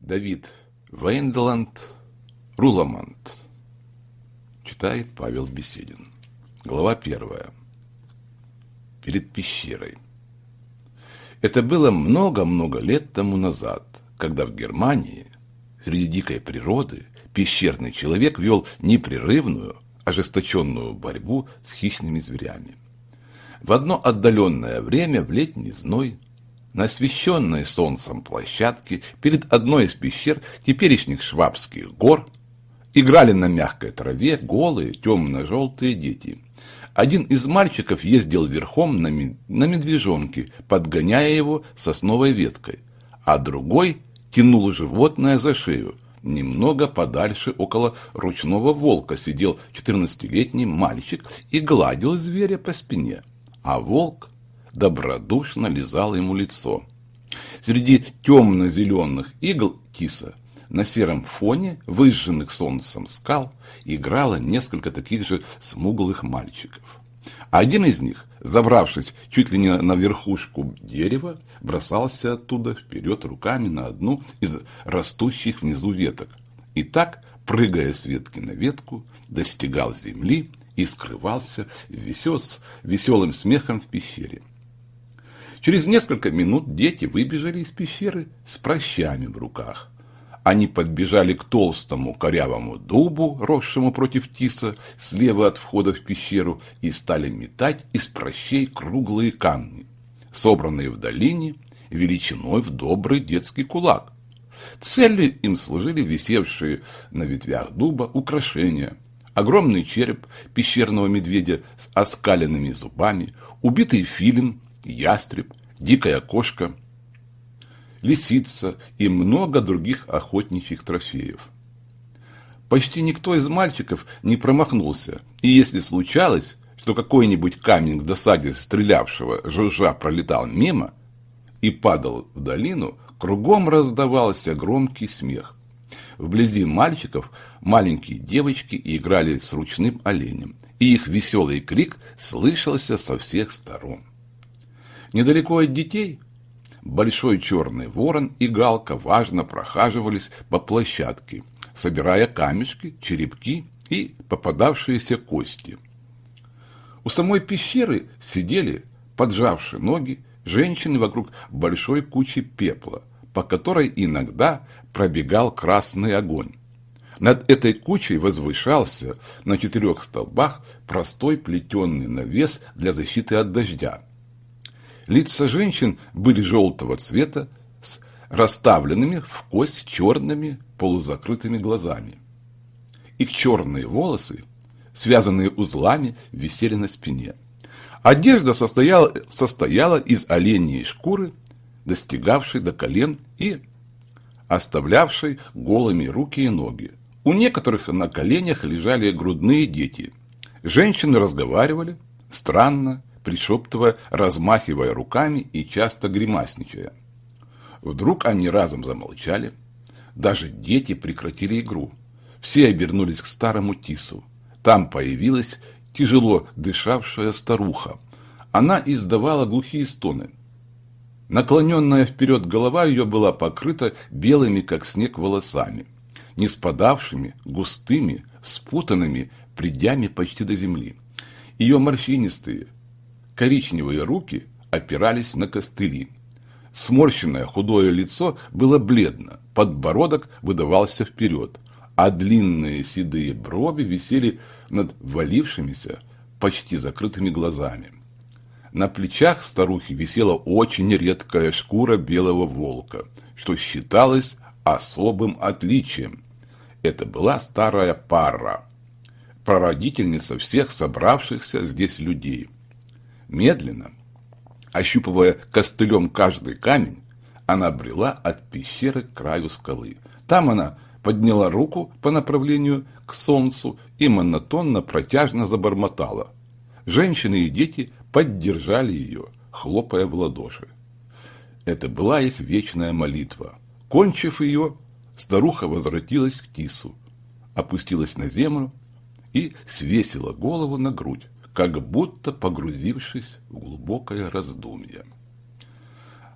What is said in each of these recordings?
Давид Вейндланд Руламант. Читает Павел Беседин. Глава первая. Перед пещерой. Это было много-много лет тому назад, когда в Германии, среди дикой природы, пещерный человек вел непрерывную, ожесточенную борьбу с хищными зверями. В одно отдаленное время в летний зной на освещенной солнцем площадке перед одной из пещер теперешних Швабских гор играли на мягкой траве голые темно-желтые дети. Один из мальчиков ездил верхом на, на медвежонке, подгоняя его сосновой веткой, а другой тянул животное за шею. Немного подальше, около ручного волка, сидел 14-летний мальчик и гладил зверя по спине, а волк добродушно лизал ему лицо. Среди темно-зеленых игл тиса на сером фоне выжженных солнцем скал играло несколько таких же смуглых мальчиков. Один из них, забравшись чуть ли не на верхушку дерева, бросался оттуда вперед руками на одну из растущих внизу веток. И так, прыгая с ветки на ветку, достигал земли и скрывался весел, веселым смехом в пещере. Через несколько минут дети выбежали из пещеры с прощами в руках. Они подбежали к толстому корявому дубу, росшему против тиса, слева от входа в пещеру, и стали метать из прощей круглые камни, собранные в долине величиной в добрый детский кулак. Целью им служили висевшие на ветвях дуба украшения. Огромный череп пещерного медведя с оскаленными зубами, убитый филин, ястреб, дикая кошка, лисица и много других охотничьих трофеев. Почти никто из мальчиков не промахнулся, и если случалось, что какой-нибудь камень в досаде стрелявшего жужжа пролетал мимо и падал в долину, кругом раздавался громкий смех. Вблизи мальчиков маленькие девочки играли с ручным оленем, и их веселый крик слышался со всех сторон. Недалеко от детей большой черный ворон и галка важно прохаживались по площадке, собирая камешки, черепки и попадавшиеся кости. У самой пещеры сидели, поджавшие ноги, женщины вокруг большой кучи пепла, по которой иногда пробегал красный огонь. Над этой кучей возвышался на четырех столбах простой плетеный навес для защиты от дождя. Лица женщин были желтого цвета с расставленными в кость черными полузакрытыми глазами. Их черные волосы, связанные узлами, висели на спине. Одежда состояла, состояла из оленьей шкуры, достигавшей до колен и оставлявшей голыми руки и ноги. У некоторых на коленях лежали грудные дети. Женщины разговаривали, странно, пришептывая, размахивая руками и часто гримасничая. Вдруг они разом замолчали. Даже дети прекратили игру. Все обернулись к старому Тису. Там появилась тяжело дышавшая старуха. Она издавала глухие стоны. Наклоненная вперед голова ее была покрыта белыми, как снег, волосами, не спадавшими, густыми, спутанными, придями почти до земли. Ее морщинистые, коричневые руки опирались на костыли. Сморщенное худое лицо было бледно, подбородок выдавался вперед, а длинные седые брови висели над валившимися, почти закрытыми глазами. На плечах старухи висела очень редкая шкура белого волка, что считалось особым отличием. Это была старая пара, прародительница всех собравшихся здесь людей – Медленно, ощупывая костылем каждый камень, она брела от пещеры к краю скалы. Там она подняла руку по направлению к солнцу и монотонно протяжно забормотала. Женщины и дети поддержали ее, хлопая в ладоши. Это была их вечная молитва. Кончив ее, старуха возвратилась к Тису, опустилась на землю и свесила голову на грудь как будто погрузившись в глубокое раздумье.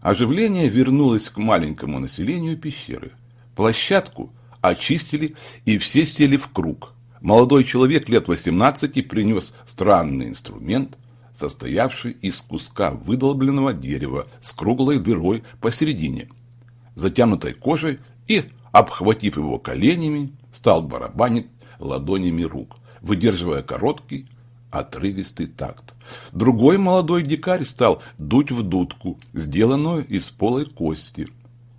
Оживление вернулось к маленькому населению пещеры. Площадку очистили и все сели в круг. Молодой человек лет 18 принес странный инструмент, состоявший из куска выдолбленного дерева с круглой дырой посередине, затянутой кожей и, обхватив его коленями, стал барабанить ладонями рук, выдерживая короткий, отрывистый такт. Другой молодой дикарь стал дуть в дудку, сделанную из полой кости,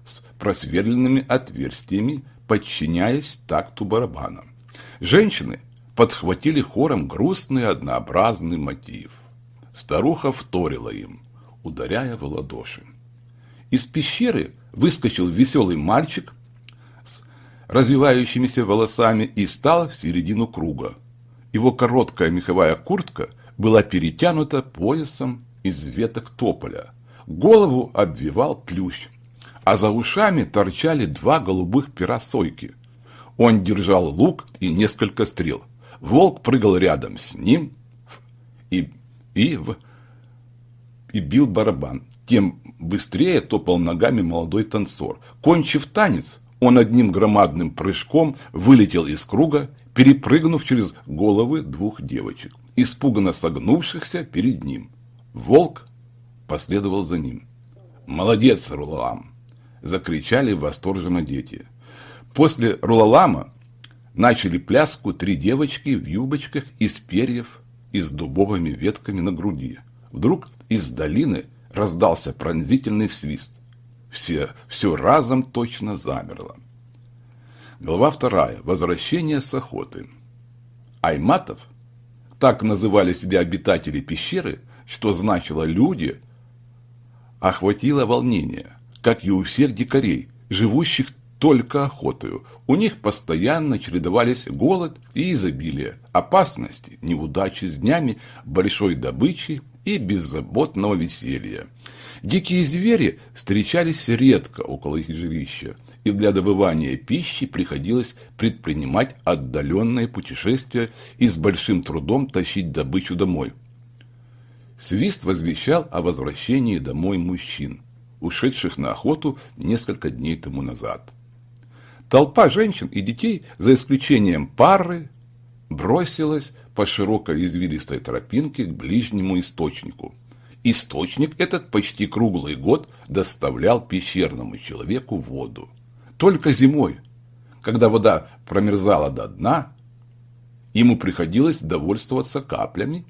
с просверленными отверстиями, подчиняясь такту барабана. Женщины подхватили хором грустный однообразный мотив. Старуха вторила им, ударяя в ладоши. Из пещеры выскочил веселый мальчик с развивающимися волосами и стал в середину круга. Его короткая меховая куртка была перетянута поясом из веток тополя. Голову обвивал плющ, а за ушами торчали два голубых пера сойки. Он держал лук и несколько стрел. Волк прыгал рядом с ним и, и, в, и бил барабан. Тем быстрее топал ногами молодой танцор. Кончив танец, он одним громадным прыжком вылетел из круга перепрыгнув через головы двух девочек, испуганно согнувшихся перед ним. Волк последовал за ним. «Молодец, Рулалам!» – закричали восторженно дети. После Рулалама начали пляску три девочки в юбочках из перьев и с дубовыми ветками на груди. Вдруг из долины раздался пронзительный свист. Все, все разом точно замерло. Глава вторая. Возвращение с охоты. Айматов, так называли себя обитатели пещеры, что значило «люди», охватило волнение, как и у всех дикарей, живущих только охотою. У них постоянно чередовались голод и изобилие, опасности, неудачи с днями большой добычи и беззаботного веселья. Дикие звери встречались редко около их жилища, и для добывания пищи приходилось предпринимать отдаленные путешествия и с большим трудом тащить добычу домой. Свист возвещал о возвращении домой мужчин, ушедших на охоту несколько дней тому назад. Толпа женщин и детей, за исключением пары, бросилась по широкой извилистой тропинке к ближнему источнику. Источник этот почти круглый год доставлял пещерному человеку воду. Только зимой, когда вода промерзала до дна, ему приходилось довольствоваться каплями,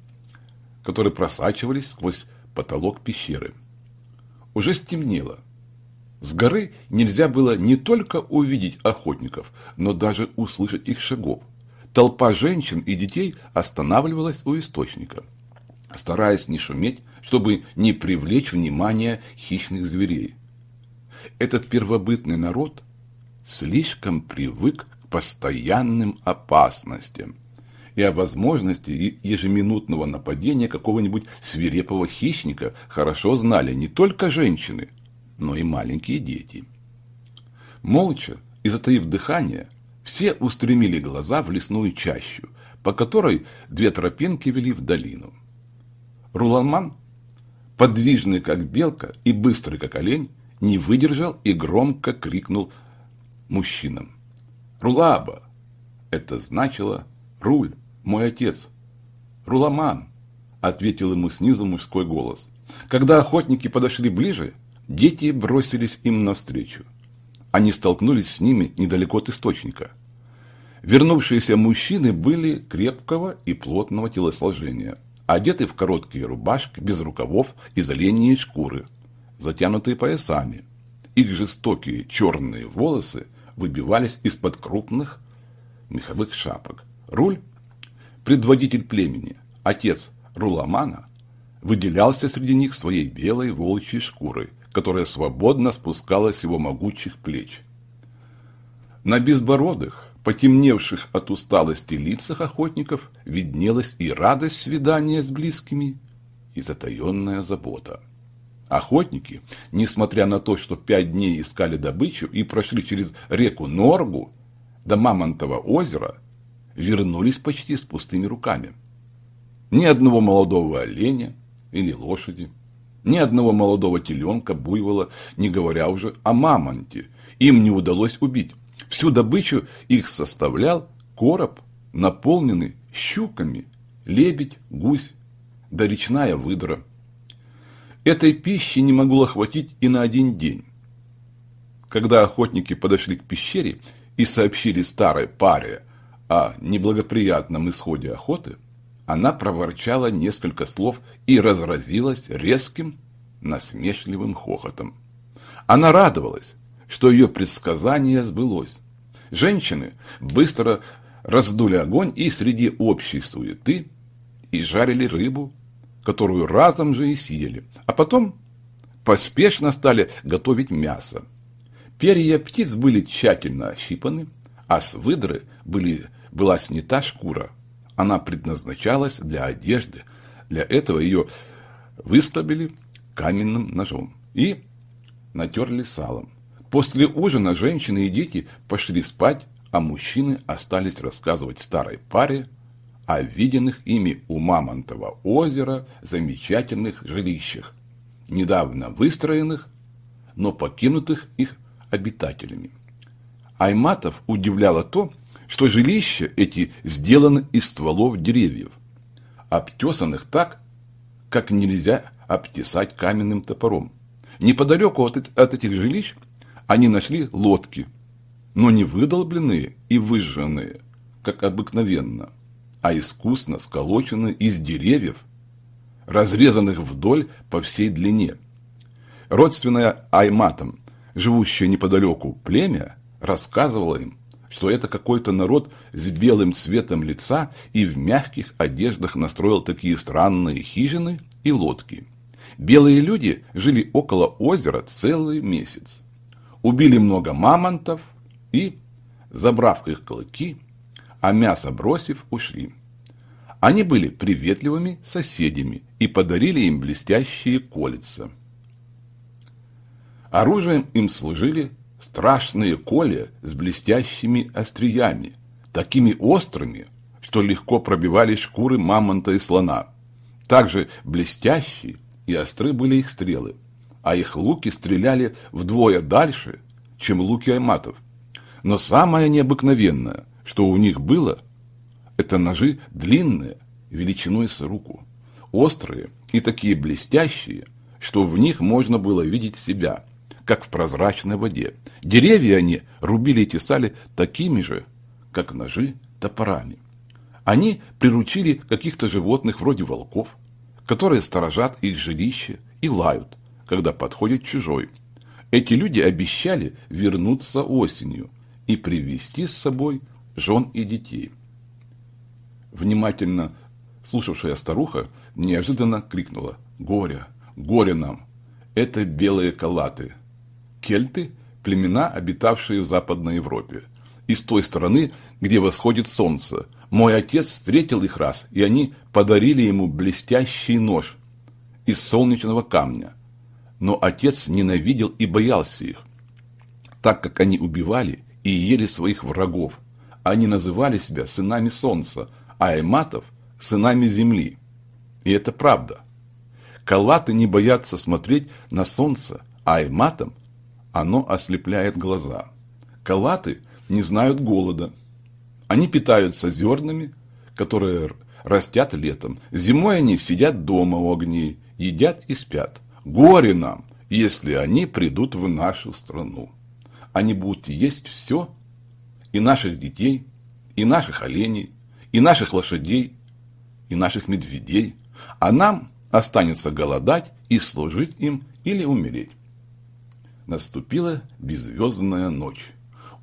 которые просачивались сквозь потолок пещеры. Уже стемнело. С горы нельзя было не только увидеть охотников, но даже услышать их шагов. Толпа женщин и детей останавливалась у источника, стараясь не шуметь, чтобы не привлечь внимание хищных зверей. Этот первобытный народ слишком привык к постоянным опасностям и о возможности ежеминутного нападения какого-нибудь свирепого хищника хорошо знали не только женщины, но и маленькие дети. Молча и затаив дыхание, все устремили глаза в лесную чащу, по которой две тропинки вели в долину. Руланман, подвижный как белка и быстрый как олень, не выдержал и громко крикнул мужчинам. Рулаба. Это значило «Руль, мой отец». «Руламан», – ответил ему снизу мужской голос. Когда охотники подошли ближе, дети бросились им навстречу. Они столкнулись с ними недалеко от источника. Вернувшиеся мужчины были крепкого и плотного телосложения, одеты в короткие рубашки, без рукавов из оленьей шкуры, затянутые поясами. Их жестокие черные волосы выбивались из-под крупных меховых шапок. Руль, предводитель племени, отец Руламана, выделялся среди них своей белой волчьей шкурой, которая свободно спускалась с его могучих плеч. На безбородых, потемневших от усталости лицах охотников виднелась и радость свидания с близкими, и затаенная забота. Охотники, несмотря на то, что пять дней искали добычу и прошли через реку Норгу до Мамонтова озера, вернулись почти с пустыми руками. Ни одного молодого оленя или лошади, ни одного молодого теленка, буйвола, не говоря уже о мамонте, им не удалось убить. Всю добычу их составлял короб, наполненный щуками, лебедь, гусь, да речная выдра. Этой пищи не могло хватить и на один день. Когда охотники подошли к пещере и сообщили старой паре о неблагоприятном исходе охоты, она проворчала несколько слов и разразилась резким, насмешливым хохотом. Она радовалась, что ее предсказание сбылось. Женщины быстро раздули огонь и среди общей суеты и жарили рыбу, которую разом же и съели, а потом поспешно стали готовить мясо. Перья птиц были тщательно ощипаны, а с выдры были, была снята шкура. Она предназначалась для одежды. Для этого ее выскобили каменным ножом и натерли салом. После ужина женщины и дети пошли спать, а мужчины остались рассказывать старой паре о виденных ими у Мамонтова озера замечательных жилищах, недавно выстроенных, но покинутых их обитателями. Айматов удивляло то, что жилища эти сделаны из стволов деревьев, обтесанных так, как нельзя обтесать каменным топором. Неподалеку от, от этих жилищ они нашли лодки, но не выдолбленные и выжженные, как обыкновенно, а искусно сколоченные из деревьев, разрезанных вдоль по всей длине. Родственная Айматам, живущее неподалеку племя, рассказывала им, что это какой-то народ с белым цветом лица и в мягких одеждах настроил такие странные хижины и лодки. Белые люди жили около озера целый месяц. Убили много мамонтов и, забрав их клыки, а мясо бросив, ушли. Они были приветливыми соседями и подарили им блестящие колется. Оружием им служили страшные колья с блестящими остриями, такими острыми, что легко пробивали шкуры мамонта и слона. Также блестящие и остры были их стрелы, а их луки стреляли вдвое дальше, чем луки айматов. Но самое необыкновенное, что у них было, это ножи длинные, величиной с руку, острые и такие блестящие, что в них можно было видеть себя, как в прозрачной воде. Деревья они рубили и тесали такими же, как ножи, топорами. Они приручили каких-то животных вроде волков, которые сторожат их жилище и лают, когда подходит чужой. Эти люди обещали вернуться осенью и привести с собой жен и детей. Внимательно слушавшая старуха неожиданно крикнула «Горе! Горе нам! Это белые калаты!» Кельты – племена, обитавшие в Западной Европе. И с той стороны, где восходит солнце, мой отец встретил их раз, и они подарили ему блестящий нож из солнечного камня. Но отец ненавидел и боялся их, так как они убивали и ели своих врагов. Они называли себя сынами солнца, а айматов – сынами земли. И это правда. Калаты не боятся смотреть на солнце, а айматам оно ослепляет глаза. Калаты не знают голода – они питаются зернами, которые растят летом. Зимой они сидят дома у огней, едят и спят. Горе нам, если они придут в нашу страну. Они будут есть все, и наших детей, и наших оленей, и наших лошадей, и наших медведей, а нам останется голодать и служить им или умереть. Наступила беззвездная ночь.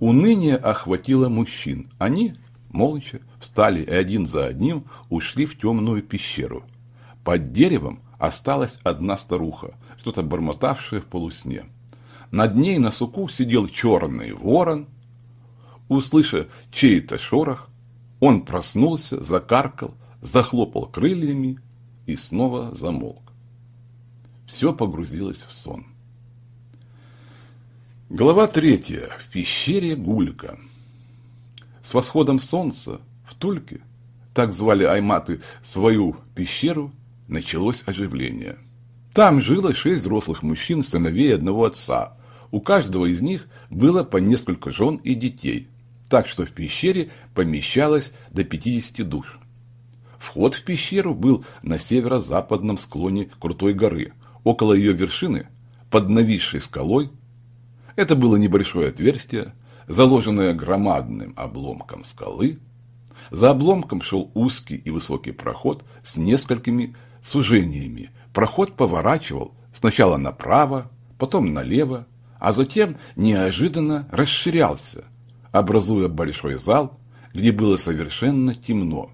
Уныние охватило мужчин. Они, молча, встали и один за одним ушли в темную пещеру. Под деревом осталась одна старуха, что-то бормотавшая в полусне. Над ней на суку сидел черный ворон. Услыша чей-то шорох, он проснулся, закаркал, захлопал крыльями и снова замолк. Все погрузилось в сон. Глава третья. В пещере Гулька. С восходом солнца в Тульке, так звали айматы свою пещеру, началось оживление. Там жило шесть взрослых мужчин, сыновей одного отца. У каждого из них было по несколько жен и детей, так что в пещере помещалось до 50 душ. Вход в пещеру был на северо-западном склоне крутой горы, около ее вершины, под нависшей скалой. Это было небольшое отверстие, заложенное громадным обломком скалы. За обломком шел узкий и высокий проход с несколькими сужениями. Проход поворачивал сначала направо, потом налево, а затем неожиданно расширялся, образуя большой зал, где было совершенно темно.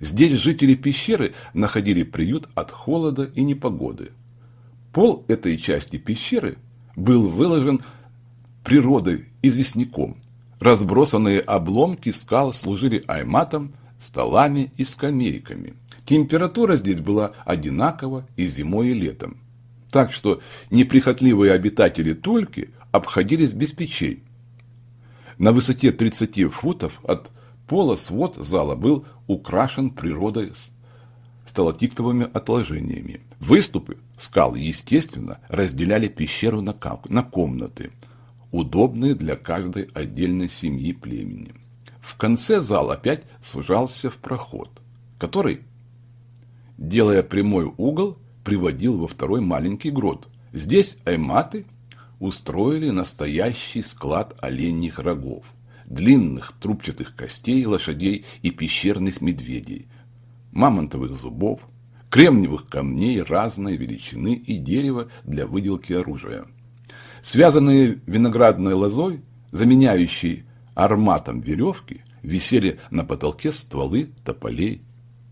Здесь жители пещеры находили приют от холода и непогоды. Пол этой части пещеры был выложен природой известняком. Разбросанные обломки скал служили айматом, столами и скамейками. Температура здесь была одинакова и зимой, и летом. Так что неприхотливые обитатели Тульки обходились без печей. На высоте 30 футов от пола свод зала был украшен природой сталактиктовыми отложениями. Выступы скал, естественно, разделяли пещеру на, на комнаты, удобные для каждой отдельной семьи племени. В конце зал опять сужался в проход, который, делая прямой угол, приводил во второй маленький грот. Здесь айматы устроили настоящий склад оленьих рогов, длинных трубчатых костей лошадей и пещерных медведей, мамонтовых зубов, кремниевых камней разной величины и дерева для выделки оружия. Связанные виноградной лозой, заменяющей арматом веревки, висели на потолке стволы тополей,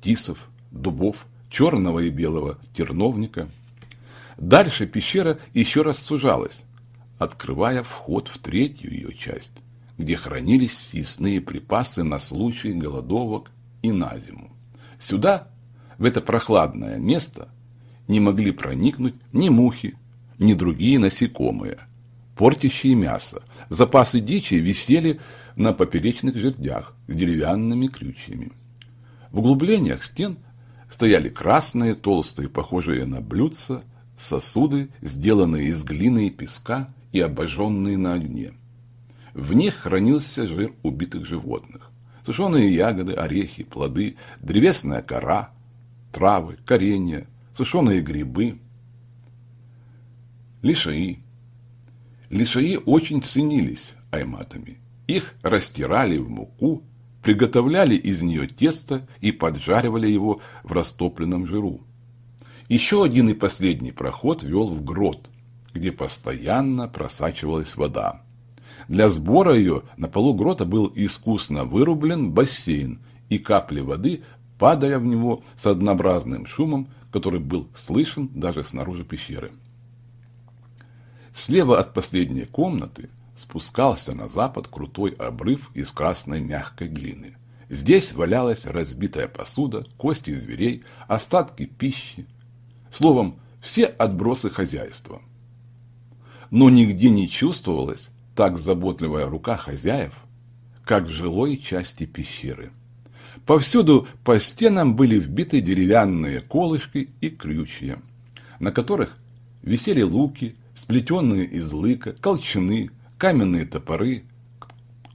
тисов, дубов, черного и белого терновника. Дальше пещера еще раз сужалась, открывая вход в третью ее часть, где хранились съестные припасы на случай голодовок и на зиму. Сюда, в это прохладное место, не могли проникнуть ни мухи, ни другие насекомые, портящие мясо. Запасы дичи висели на поперечных жердях с деревянными крючьями. В углублениях стен стояли красные, толстые, похожие на блюдца, сосуды, сделанные из глины и песка и обожженные на огне. В них хранился жир убитых животных. Сушеные ягоды, орехи, плоды, древесная кора, травы, коренья, сушеные грибы, лишаи. Лишаи очень ценились айматами. Их растирали в муку, приготовляли из нее тесто и поджаривали его в растопленном жиру. Еще один и последний проход вел в грот, где постоянно просачивалась вода. Для сбора ее на полу грота был искусно вырублен бассейн, и капли воды падали в него с однообразным шумом, который был слышен даже снаружи пещеры. Слева от последней комнаты спускался на запад крутой обрыв из красной мягкой глины. Здесь валялась разбитая посуда, кости зверей, остатки пищи. Словом, все отбросы хозяйства. Но нигде не чувствовалась так заботливая рука хозяев, как в жилой части пещеры. Повсюду по стенам были вбиты деревянные колышки и крючья, на которых висели луки, сплетенные из лыка, колчаны, каменные топоры,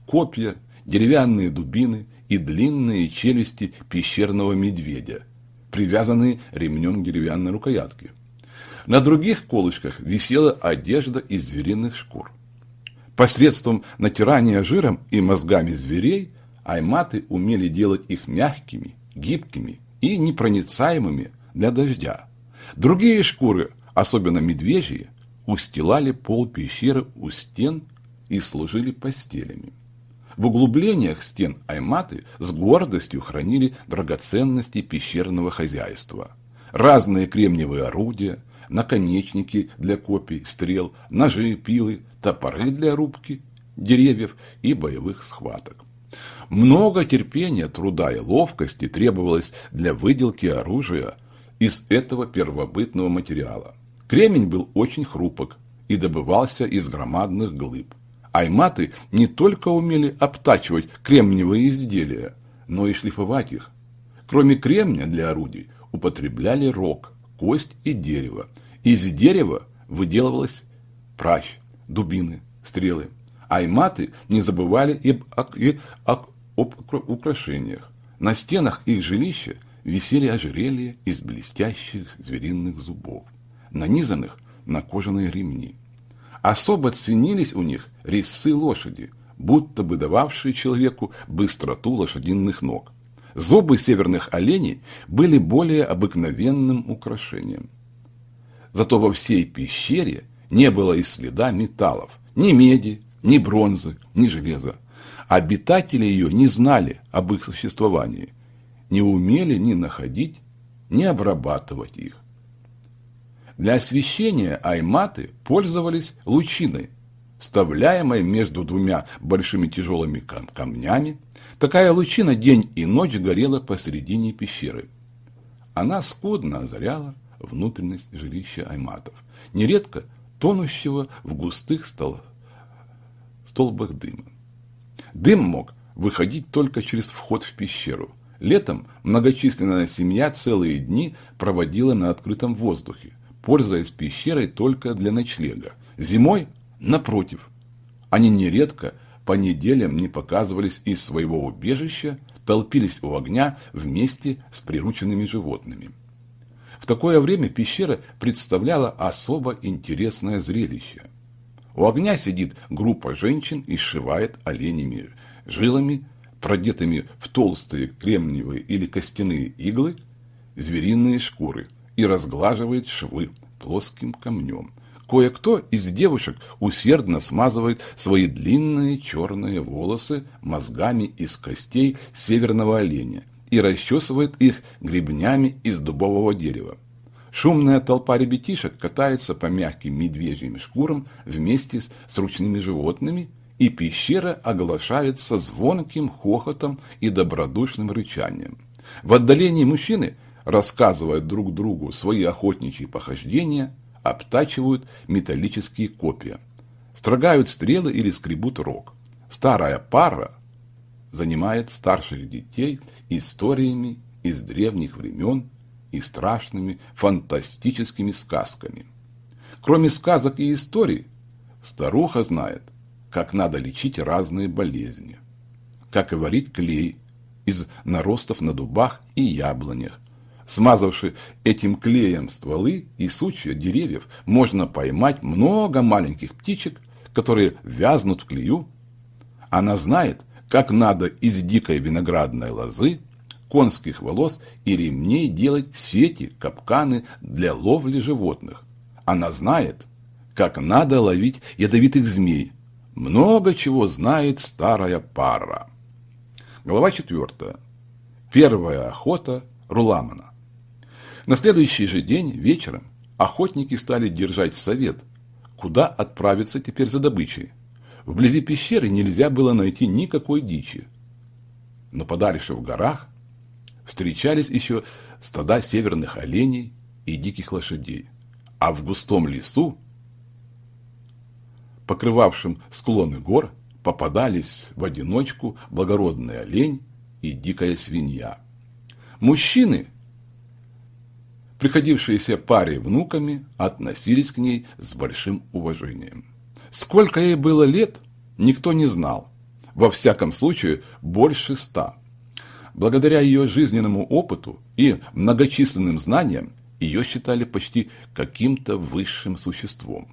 копья, деревянные дубины и длинные челюсти пещерного медведя, привязанные ремнем деревянной рукоятке. На других колышках висела одежда из звериных шкур. Посредством натирания жиром и мозгами зверей айматы умели делать их мягкими, гибкими и непроницаемыми для дождя. Другие шкуры, особенно медвежьи, устилали пол пещеры у стен и служили постелями. В углублениях стен айматы с гордостью хранили драгоценности пещерного хозяйства. Разные кремниевые орудия, наконечники для копий, стрел, ножи, пилы, топоры для рубки деревьев и боевых схваток. Много терпения, труда и ловкости требовалось для выделки оружия из этого первобытного материала. Кремень был очень хрупок и добывался из громадных глыб. Айматы не только умели обтачивать кремниевые изделия, но и шлифовать их. Кроме кремня для орудий употребляли рог, кость и дерево. Из дерева выделывалась пращ, дубины, стрелы. Айматы не забывали и об украшениях. На стенах их жилища висели ожерелья из блестящих звериных зубов, нанизанных на кожаные ремни. Особо ценились у них резцы лошади, будто бы дававшие человеку быстроту лошадиных ног. Зубы северных оленей были более обыкновенным украшением. Зато во всей пещере не было и следа металлов, ни меди, ни бронзы, ни железа. Обитатели ее не знали об их существовании, не умели ни находить, ни обрабатывать их. Для освещения айматы пользовались лучиной, вставляемой между двумя большими тяжелыми камнями. Такая лучина день и ночь горела посередине пещеры. Она скудно озаряла внутренность жилища айматов, нередко тонущего в густых стол... столбах дыма. Дым мог выходить только через вход в пещеру. Летом многочисленная семья целые дни проводила на открытом воздухе, пользуясь пещерой только для ночлега. Зимой, напротив, они нередко по неделям не показывались из своего убежища, толпились у огня вместе с прирученными животными. В такое время пещера представляла особо интересное зрелище. У огня сидит группа женщин и сшивает оленями жилами, продетыми в толстые кремниевые или костяные иглы, звериные шкуры и разглаживает швы плоским камнем. Кое-кто из девушек усердно смазывает свои длинные черные волосы мозгами из костей северного оленя и расчесывает их гребнями из дубового дерева. Шумная толпа ребятишек катается по мягким медвежьим шкурам вместе с ручными животными, и пещера оглашается звонким хохотом и добродушным рычанием. В отдалении мужчины рассказывают друг другу свои охотничьи похождения, обтачивают металлические копья, строгают стрелы или скребут рог. Старая пара занимает старших детей историями из древних времен и страшными фантастическими сказками. Кроме сказок и историй, старуха знает, как надо лечить разные болезни, как и варить клей из наростов на дубах и яблонях. Смазавши этим клеем стволы и сучья деревьев, можно поймать много маленьких птичек, которые вязнут в клею. Она знает, как надо из дикой виноградной лозы конских волос и ремней делать сети, капканы для ловли животных. Она знает, как надо ловить ядовитых змей. Много чего знает старая пара. Глава четвертая. Первая охота Руламана. На следующий же день вечером охотники стали держать совет, куда отправиться теперь за добычей. Вблизи пещеры нельзя было найти никакой дичи. Но подальше в горах встречались еще стада северных оленей и диких лошадей, а в густом лесу, покрывавшем склоны гор, попадались в одиночку благородный олень и дикая свинья. Мужчины, приходившиеся паре внуками, относились к ней с большим уважением. Сколько ей было лет, никто не знал. Во всяком случае, больше ста. Благодаря ее жизненному опыту и многочисленным знаниям ее считали почти каким-то высшим существом.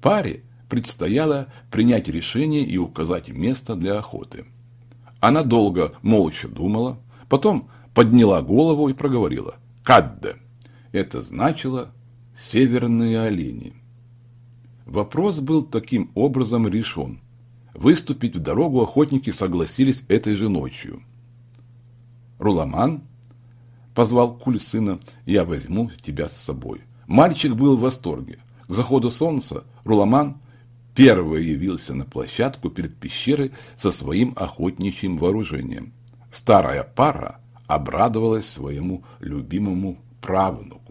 Паре предстояло принять решение и указать место для охоты. Она долго молча думала, потом подняла голову и проговорила «Кадде». Это значило «северные олени». Вопрос был таким образом решен. Выступить в дорогу охотники согласились этой же ночью. Руламан позвал Куль сына, я возьму тебя с собой. Мальчик был в восторге. К заходу солнца Руламан первый явился на площадку перед пещерой со своим охотничьим вооружением. Старая пара обрадовалась своему любимому правнуку.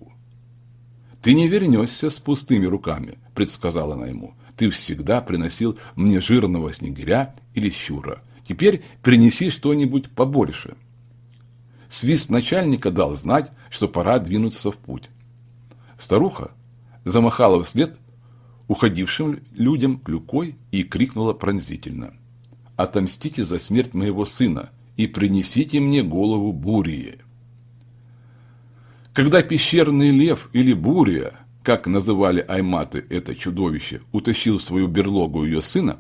«Ты не вернешься с пустыми руками», – предсказала она ему. «Ты всегда приносил мне жирного снегиря или щура. Теперь принеси что-нибудь побольше». Свист начальника дал знать, что пора двинуться в путь. Старуха замахала вслед уходившим людям клюкой и крикнула пронзительно. «Отомстите за смерть моего сына и принесите мне голову Бурии!» Когда пещерный лев или буря, как называли айматы это чудовище, утащил в свою берлогу ее сына,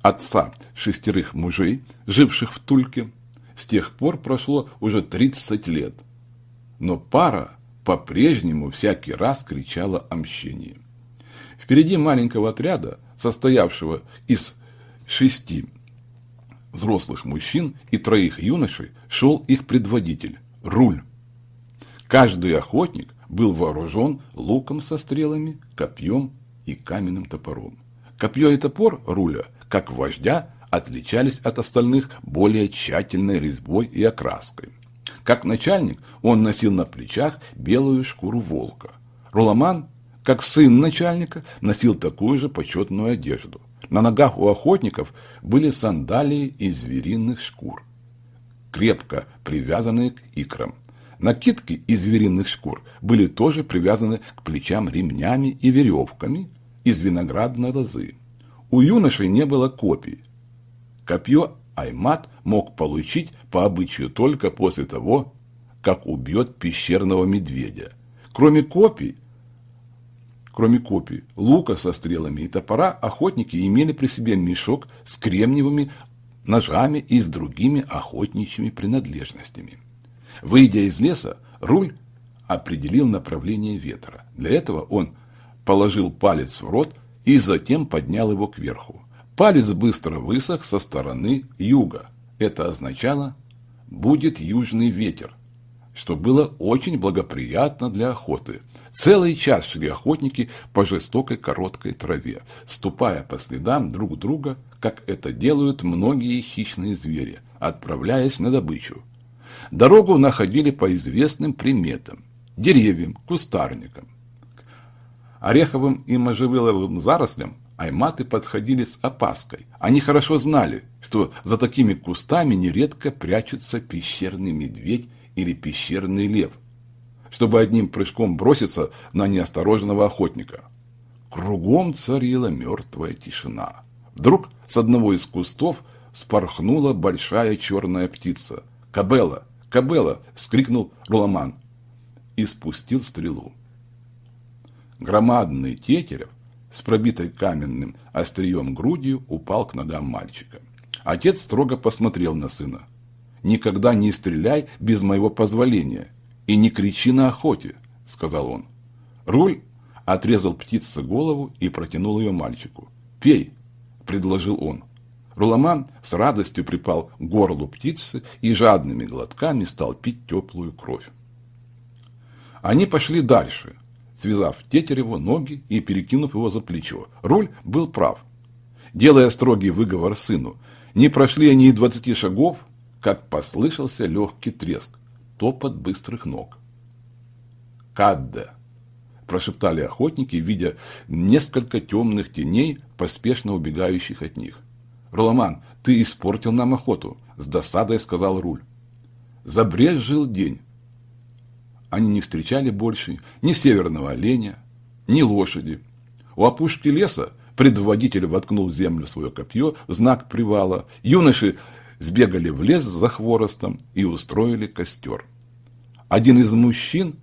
отца шестерых мужей, живших в Тульке, с тех пор прошло уже 30 лет. Но пара по-прежнему всякий раз кричала о мщении. Впереди маленького отряда, состоявшего из шести взрослых мужчин и троих юношей, шел их предводитель – Руль. Каждый охотник был вооружен луком со стрелами, копьем и каменным топором. Копье и топор Руля, как вождя, отличались от остальных более тщательной резьбой и окраской. Как начальник он носил на плечах белую шкуру волка. Руламан, как сын начальника, носил такую же почетную одежду. На ногах у охотников были сандалии из звериных шкур, крепко привязанные к икрам. Накидки из звериных шкур были тоже привязаны к плечам ремнями и веревками из виноградной лозы. У юношей не было копий. Копье Аймат мог получить по обычаю только после того, как убьет пещерного медведя. Кроме копий, кроме копий, лука со стрелами и топора, охотники имели при себе мешок с кремниевыми ножами и с другими охотничьими принадлежностями. Выйдя из леса, руль определил направление ветра. Для этого он положил палец в рот и затем поднял его кверху. Палец быстро высох со стороны юга. Это означало «будет южный ветер», что было очень благоприятно для охоты. Целый час шли охотники по жестокой короткой траве, ступая по следам друг друга, как это делают многие хищные звери, отправляясь на добычу. Дорогу находили по известным приметам – деревьям, кустарникам. Ореховым и можжевеловым зарослям айматы подходили с опаской. Они хорошо знали, что за такими кустами нередко прячется пещерный медведь или пещерный лев, чтобы одним прыжком броситься на неосторожного охотника. Кругом царила мертвая тишина. Вдруг с одного из кустов спорхнула большая черная птица. «Кобела! Кобела!» – вскрикнул Руламан и спустил стрелу. Громадный тетерев с пробитой каменным острием грудью упал к ногам мальчика. Отец строго посмотрел на сына. «Никогда не стреляй без моего позволения и не кричи на охоте», – сказал он. Руль отрезал птице голову и протянул ее мальчику. «Пей», – предложил он. Руламан с радостью припал к горлу птицы и жадными глотками стал пить теплую кровь. Они пошли дальше, связав Тетереву ноги и перекинув его за плечо. Руль был прав. Делая строгий выговор сыну, не прошли они и двадцати шагов, как послышался легкий треск, топот быстрых ног. «Кадде!» – прошептали охотники, видя несколько темных теней, поспешно убегающих от них. «Роламан, ты испортил нам охоту», – с досадой сказал Руль. Забрезжил день. Они не встречали больше ни северного оленя, ни лошади. У опушки леса предводитель воткнул в землю свое копье в знак привала. Юноши сбегали в лес за хворостом и устроили костер. Один из мужчин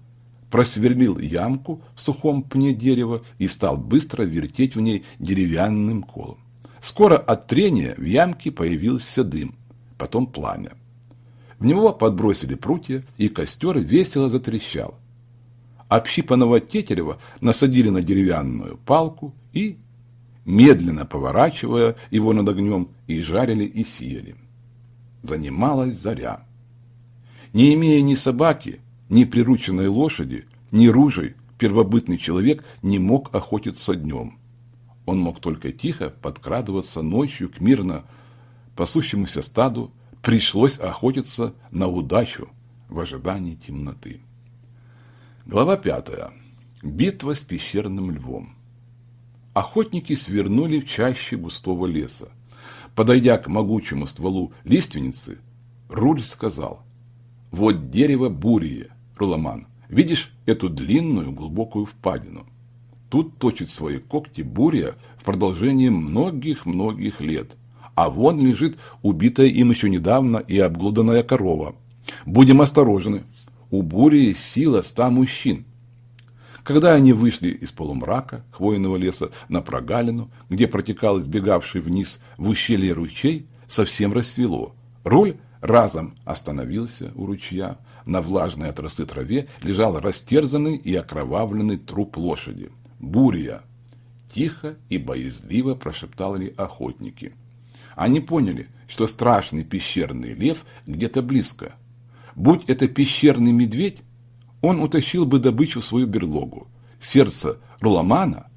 просверлил ямку в сухом пне дерева и стал быстро вертеть в ней деревянным колом. Скоро от трения в ямке появился дым, потом пламя. В него подбросили прутья, и костер весело затрещал. Общипанного тетерева насадили на деревянную палку и, медленно поворачивая его над огнем, и жарили, и съели. Занималась заря. Не имея ни собаки, ни прирученной лошади, ни ружей, первобытный человек не мог охотиться днем. Он мог только тихо подкрадываться ночью к мирно пасущемуся стаду, пришлось охотиться на удачу в ожидании темноты. Глава пятая. Битва с пещерным львом. Охотники свернули в чаще густого леса. Подойдя к могучему стволу лиственницы, Руль сказал, «Вот дерево бурие, Руламан, видишь эту длинную глубокую впадину? Тут точит свои когти буря в продолжении многих-многих лет. А вон лежит убитая им еще недавно и обглоданная корова. Будем осторожны. У бури сила ста мужчин. Когда они вышли из полумрака хвойного леса на прогалину, где протекал избегавший вниз в ущелье ручей, совсем рассвело. Руль разом остановился у ручья. На влажной от росы траве лежал растерзанный и окровавленный труп лошади. Буря! Тихо и боязливо прошептали охотники. Они поняли, что страшный пещерный лев где-то близко. Будь это пещерный медведь, он утащил бы добычу в свою берлогу. Сердце Руламана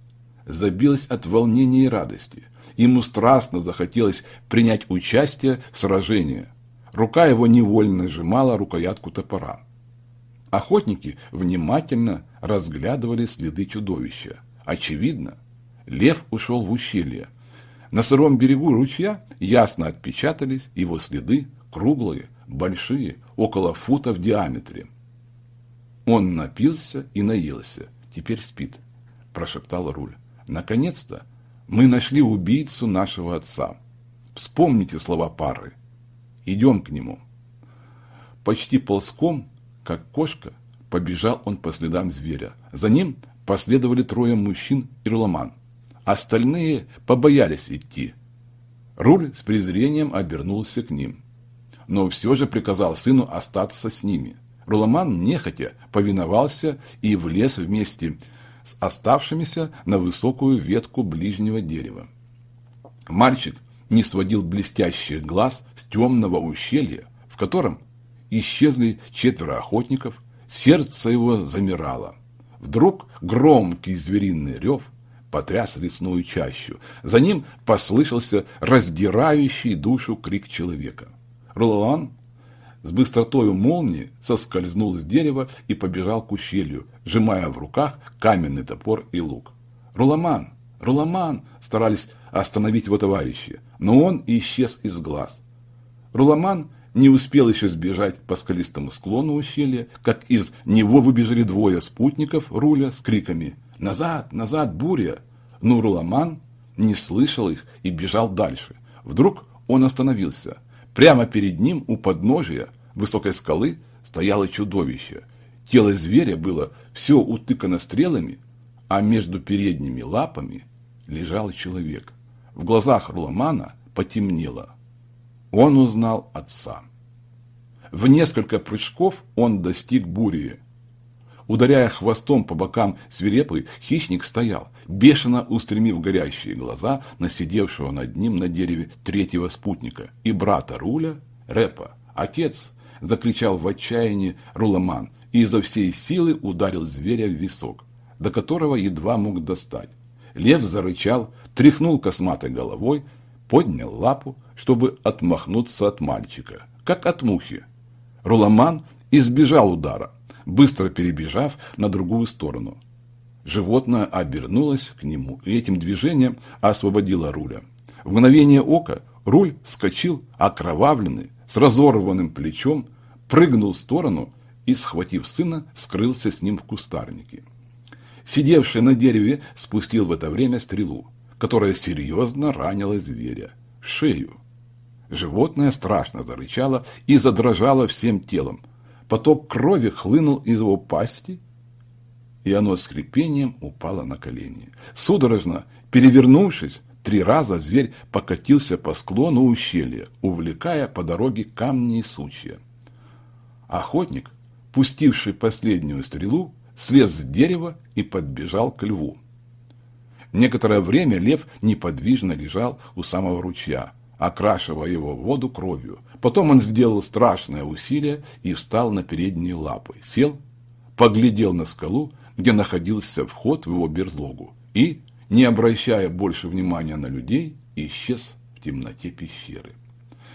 забилось от волнения и радости. Ему страстно захотелось принять участие в сражении. Рука его невольно сжимала рукоятку топора. Охотники внимательно разглядывали следы чудовища. Очевидно, лев ушел в ущелье. На сыром берегу ручья ясно отпечатались его следы, круглые, большие, около фута в диаметре. Он напился и наелся, теперь спит, прошептал Руль. Наконец-то мы нашли убийцу нашего отца. Вспомните слова пары. Идем к нему. Почти ползком, как кошка, побежал он по следам зверя. За ним последовали трое мужчин и Руламан. Остальные побоялись идти. Руль с презрением обернулся к ним, но все же приказал сыну остаться с ними. Руламан нехотя повиновался и влез вместе с оставшимися на высокую ветку ближнего дерева. Мальчик не сводил блестящих глаз с темного ущелья, в котором исчезли четверо охотников, сердце его замирало. Вдруг громкий звериный рев потряс лесную чащу. За ним послышался раздирающий душу крик человека. Ролан с быстротою молнии соскользнул с дерева и побежал к ущелью, сжимая в руках каменный топор и лук. «Руламан! Руламан!» старались остановить его товарищи, но он исчез из глаз. Руламан не успел еще сбежать по скалистому склону ущелья, как из него выбежали двое спутников руля с криками «Назад! Назад! Буря!» Но Руламан не слышал их и бежал дальше. Вдруг он остановился. Прямо перед ним у подножия высокой скалы стояло чудовище. Тело зверя было все утыкано стрелами, а между передними лапами лежал человек. В глазах Руламана потемнело. Он узнал отца. В несколько прыжков он достиг бури. Ударяя хвостом по бокам свирепый, хищник стоял, бешено устремив горящие глаза на сидевшего над ним на дереве третьего спутника и брата Руля, Рэпа. «Отец!» – закричал в отчаянии Руламан и изо всей силы ударил зверя в висок, до которого едва мог достать. Лев зарычал, тряхнул косматой головой, поднял лапу, чтобы отмахнуться от мальчика, как от мухи. Руламан избежал удара, быстро перебежав на другую сторону. Животное обернулось к нему и этим движением освободило руля. В мгновение ока руль вскочил, окровавленный, с разорванным плечом, прыгнул в сторону и, схватив сына, скрылся с ним в кустарнике. Сидевший на дереве спустил в это время стрелу, которая серьезно ранила зверя в шею. Животное страшно зарычало и задрожало всем телом, Поток крови хлынул из его пасти, и оно с хрипением упало на колени. Судорожно перевернувшись, три раза зверь покатился по склону ущелья, увлекая по дороге камни и сучья. Охотник, пустивший последнюю стрелу, слез с дерева и подбежал к льву. Некоторое время лев неподвижно лежал у самого ручья, окрашивая его воду кровью. Потом он сделал страшное усилие и встал на передние лапы, сел, поглядел на скалу, где находился вход в его берлогу, и, не обращая больше внимания на людей, исчез в темноте пещеры.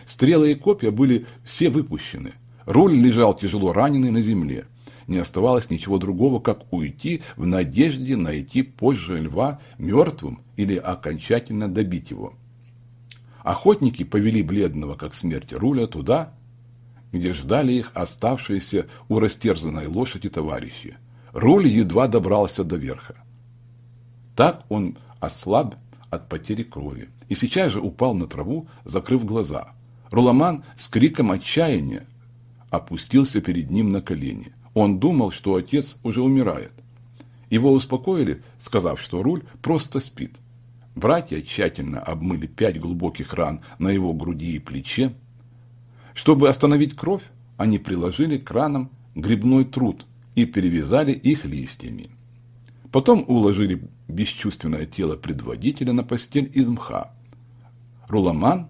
Стрелы и копья были все выпущены. Руль лежал тяжело раненый на земле. Не оставалось ничего другого, как уйти в надежде найти позже льва мертвым или окончательно добить его. Охотники повели бледного, как смерть, руля туда, где ждали их оставшиеся у растерзанной лошади товарищи. Руль едва добрался до верха. Так он ослаб от потери крови и сейчас же упал на траву, закрыв глаза. Руламан с криком отчаяния опустился перед ним на колени. Он думал, что отец уже умирает. Его успокоили, сказав, что руль просто спит. Братья тщательно обмыли пять глубоких ран на его груди и плече. Чтобы остановить кровь, они приложили к ранам грибной труд и перевязали их листьями. Потом уложили бесчувственное тело предводителя на постель из мха. Руламан,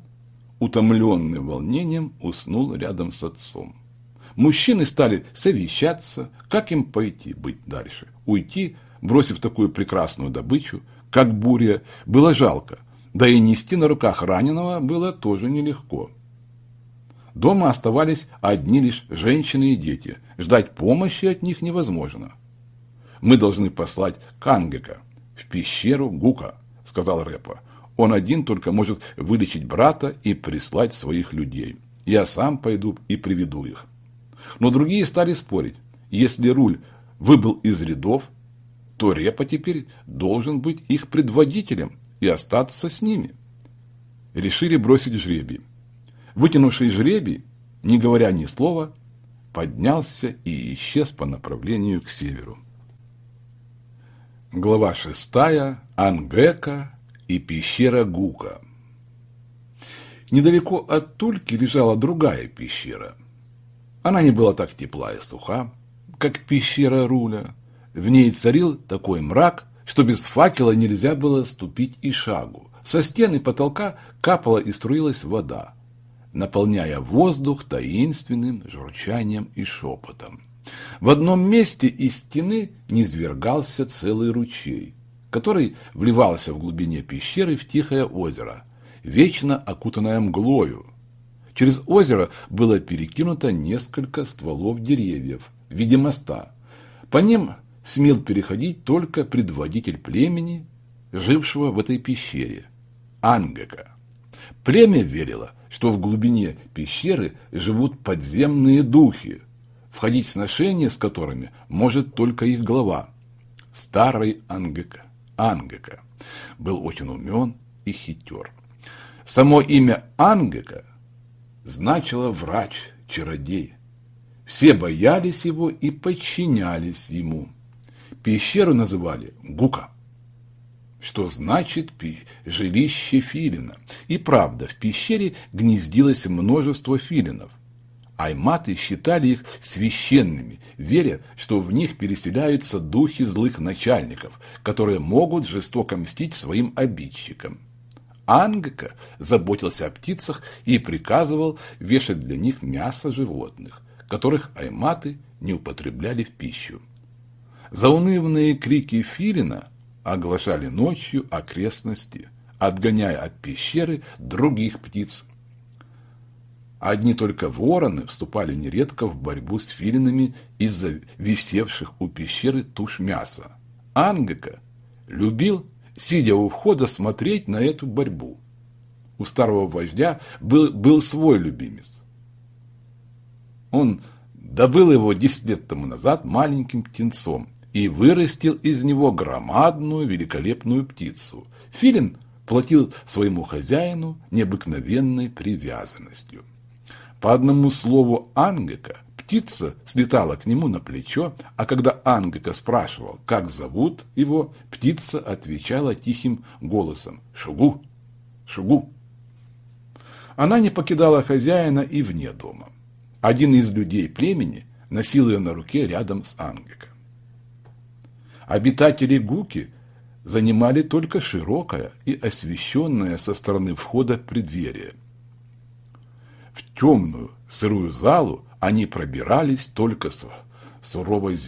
утомленный волнением, уснул рядом с отцом. Мужчины стали совещаться, как им пойти быть дальше. Уйти, бросив такую прекрасную добычу, как буря, было жалко, да и нести на руках раненого было тоже нелегко. Дома оставались одни лишь женщины и дети. Ждать помощи от них невозможно. Мы должны послать Кангека в пещеру Гука, сказал Репа. Он один только может вылечить брата и прислать своих людей. Я сам пойду и приведу их. Но другие стали спорить. Если Руль выбыл из рядов, то Репа теперь должен быть их предводителем и остаться с ними. Решили бросить жребий. Вытянувший жребий, не говоря ни слова, поднялся и исчез по направлению к северу. Глава шестая. Ангека и пещера Гука. Недалеко от Тульки лежала другая пещера. Она не была так тепла и суха, как пещера Руля. В ней царил такой мрак, что без факела нельзя было ступить и шагу. Со стены и потолка капала и струилась вода наполняя воздух таинственным журчанием и шепотом. В одном месте из стены низвергался целый ручей, который вливался в глубине пещеры в тихое озеро, вечно окутанное мглою. Через озеро было перекинуто несколько стволов деревьев в виде моста. По ним смел переходить только предводитель племени, жившего в этой пещере, Ангека. Племя верило, что в глубине пещеры живут подземные духи, входить в сношение с которыми может только их глава, старый Ангека. Ангека был очень умен и хитер. Само имя Ангека значило врач, чародей. Все боялись его и подчинялись ему. Пещеру называли Гука что значит жилище филина. И правда, в пещере гнездилось множество филинов. Айматы считали их священными, веря, что в них переселяются духи злых начальников, которые могут жестоко мстить своим обидчикам. Ангка заботился о птицах и приказывал вешать для них мясо животных, которых айматы не употребляли в пищу. Заунывные крики филина оглашали ночью окрестности, отгоняя от пещеры других птиц. Одни только вороны вступали нередко в борьбу с филинами из-за висевших у пещеры туш мяса. Ангека любил, сидя у входа, смотреть на эту борьбу. У старого вождя был, был свой любимец. Он добыл его десять лет тому назад маленьким птенцом и вырастил из него громадную великолепную птицу. Филин платил своему хозяину необыкновенной привязанностью. По одному слову Ангека птица слетала к нему на плечо, а когда Ангека спрашивал, как зовут его, птица отвечала тихим голосом «Шугу! Шугу!». Она не покидала хозяина и вне дома. Один из людей племени носил ее на руке рядом с Ангеком. Обитатели Гуки занимали только широкое и освещенное со стороны входа преддверие. В темную сырую залу они пробирались только с суровой